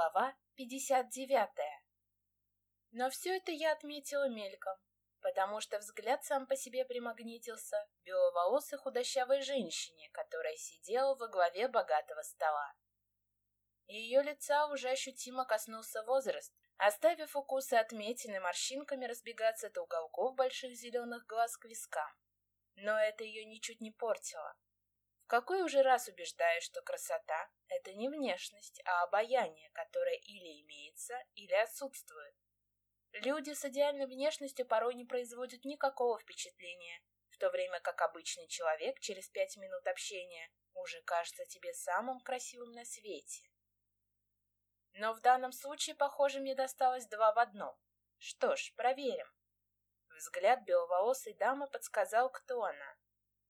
Глава 59. Но все это я отметила мельком, потому что взгляд сам по себе примагнитился к беловолосой худощавой женщине, которая сидела во главе богатого стола. Ее лица уже ощутимо коснулся возраст, оставив укусы отметины морщинками разбегаться от уголков больших зеленых глаз к вискам. Но это ее ничуть не портило какой уже раз убеждаюсь, что красота — это не внешность, а обаяние, которое или имеется, или отсутствует. Люди с идеальной внешностью порой не производят никакого впечатления, в то время как обычный человек через пять минут общения уже кажется тебе самым красивым на свете. Но в данном случае, похоже, мне досталось два в одном. Что ж, проверим. Взгляд беловолосой дамы подсказал, кто она.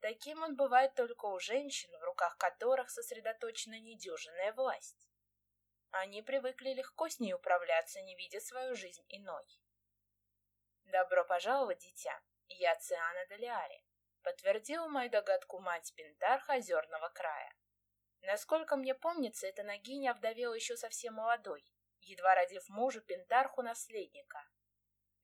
Таким он бывает только у женщин, в руках которых сосредоточена недюжинная власть. Они привыкли легко с ней управляться, не видя свою жизнь иной. «Добро пожаловать, дитя. Я Циана Делиари», — подтвердила мою догадку мать Пентарха Озерного края. Насколько мне помнится, эта ногиня овдовела еще совсем молодой, едва родив мужу Пентарху наследника.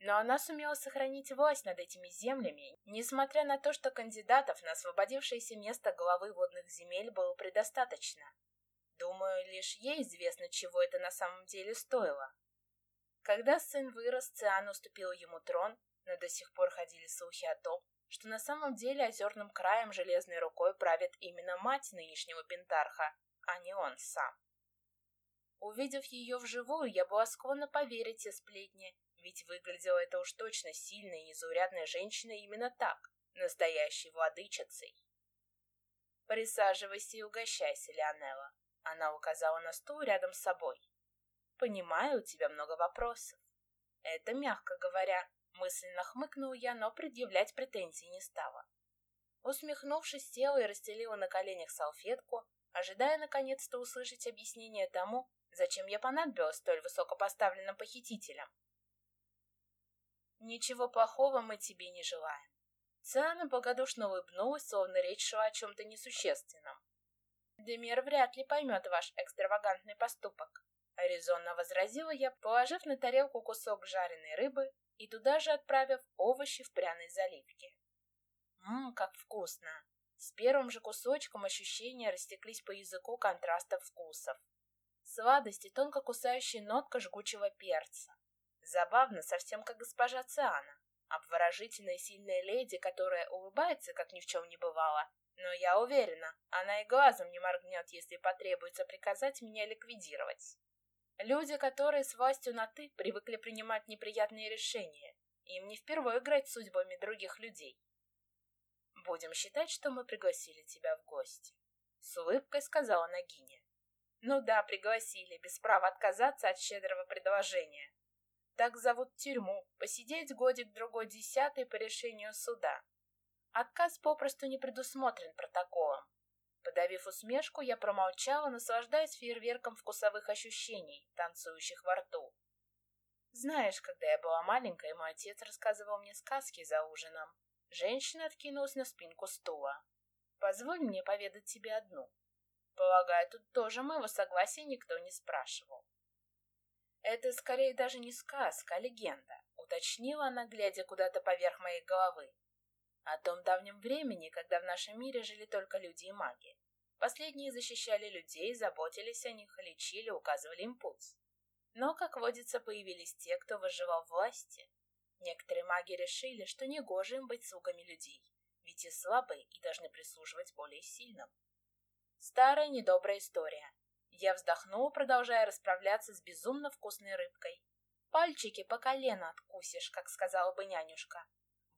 Но она сумела сохранить власть над этими землями, несмотря на то, что кандидатов на освободившееся место главы водных земель было предостаточно. Думаю, лишь ей известно, чего это на самом деле стоило. Когда сын вырос, Циан уступил ему трон, но до сих пор ходили слухи о том, что на самом деле озерным краем железной рукой правит именно мать нынешнего Пентарха, а не он сам. Увидев ее вживую, я была склонна поверить те сплетни, ведь выглядела это уж точно сильная и незаурядная женщина именно так, настоящей владычицей. «Присаживайся и угощайся, Леонелла», — она указала на стул рядом с собой. «Понимаю, у тебя много вопросов». Это, мягко говоря, мысленно хмыкнул я, но предъявлять претензий не стала. Усмехнувшись, села и расстелила на коленях салфетку, ожидая наконец-то услышать объяснение тому, зачем я понадобилась столь высокопоставленным похитителям. Ничего плохого мы тебе не желаем. Циана благодушно улыбнулась, словно речь шла о чем-то несущественном. Демир вряд ли поймет ваш экстравагантный поступок. Резонно возразила я, положив на тарелку кусок жареной рыбы и туда же отправив овощи в пряной заливке. Ммм, как вкусно! С первым же кусочком ощущения растеклись по языку контрастов вкусов. Сладость и тонко кусающая нотка жгучего перца. Забавно, совсем как госпожа Циана. Обворожительная сильная леди, которая улыбается, как ни в чем не бывало. Но я уверена, она и глазом не моргнет, если потребуется приказать меня ликвидировать. Люди, которые с властью на «ты» привыкли принимать неприятные решения. Им не впервые играть судьбами других людей. «Будем считать, что мы пригласили тебя в гости», — с улыбкой сказала Нагиня. «Ну да, пригласили, без права отказаться от щедрого предложения. Так зовут тюрьму, посидеть годик-другой десятый по решению суда. Отказ попросту не предусмотрен протоколом. Подавив усмешку, я промолчала, наслаждаясь фейерверком вкусовых ощущений, танцующих во рту. Знаешь, когда я была маленькой, мой отец рассказывал мне сказки за ужином. Женщина откинулась на спинку стула. Позволь мне поведать тебе одну. Полагаю, тут тоже моего согласия никто не спрашивал. Это скорее даже не сказка, а легенда, уточнила она, глядя куда-то поверх моей головы. О том давнем времени, когда в нашем мире жили только люди и маги. Последние защищали людей, заботились о них, лечили, указывали им путь. Но, как водится, появились те, кто выживал в власти. Некоторые маги решили, что негоже им быть слугами людей, ведь и слабые и должны прислуживать более сильным. Старая недобрая история, я вздохнула, продолжая расправляться с безумно вкусной рыбкой. «Пальчики по колено откусишь», как сказала бы нянюшка.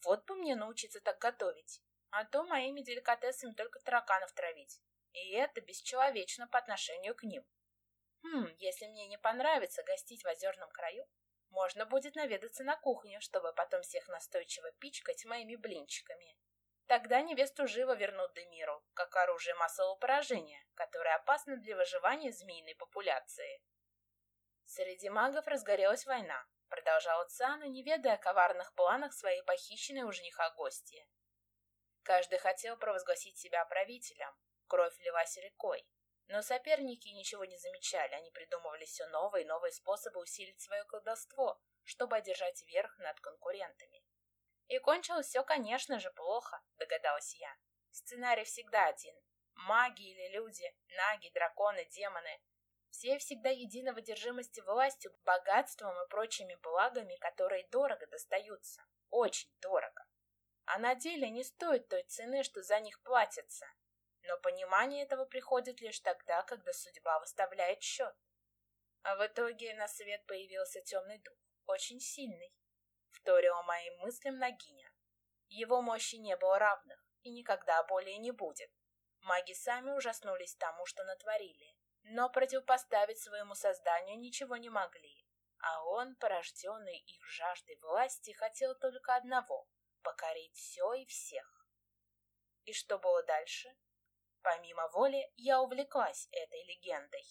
«Вот бы мне научиться так готовить, а то моими деликатесами только тараканов травить. И это бесчеловечно по отношению к ним. Хм, если мне не понравится гостить в озерном краю, можно будет наведаться на кухню, чтобы потом всех настойчиво пичкать моими блинчиками. Тогда невесту живо вернут Демиру, как оружие массового поражения, которое опасно для выживания змеиной популяции. Среди магов разгорелась война, продолжала Циана, не ведая о коварных планах своей похищенной у жениха гости. Каждый хотел провозгласить себя правителем, кровь лилась рекой. Но соперники ничего не замечали, они придумывали все новые и новые способы усилить свое колдовство, чтобы одержать верх над конкурентами. И кончилось все, конечно же, плохо, догадалась я. Сценарий всегда один. Маги или люди, наги, драконы, демоны. Все всегда едины в одержимости властью, богатством и прочими благами, которые дорого достаются. Очень дорого. А на деле не стоят той цены, что за них платятся. Но понимание этого приходит лишь тогда, когда судьба выставляет счет. А в итоге на свет появился темный дух, очень сильный. Вторила моим мыслям Нагиня. Его мощи не было равных и никогда более не будет. Маги сами ужаснулись тому, что натворили, но противопоставить своему созданию ничего не могли. А он, порожденный их жаждой власти, хотел только одного — покорить все и всех. И что было дальше? Помимо воли, я увлеклась этой легендой.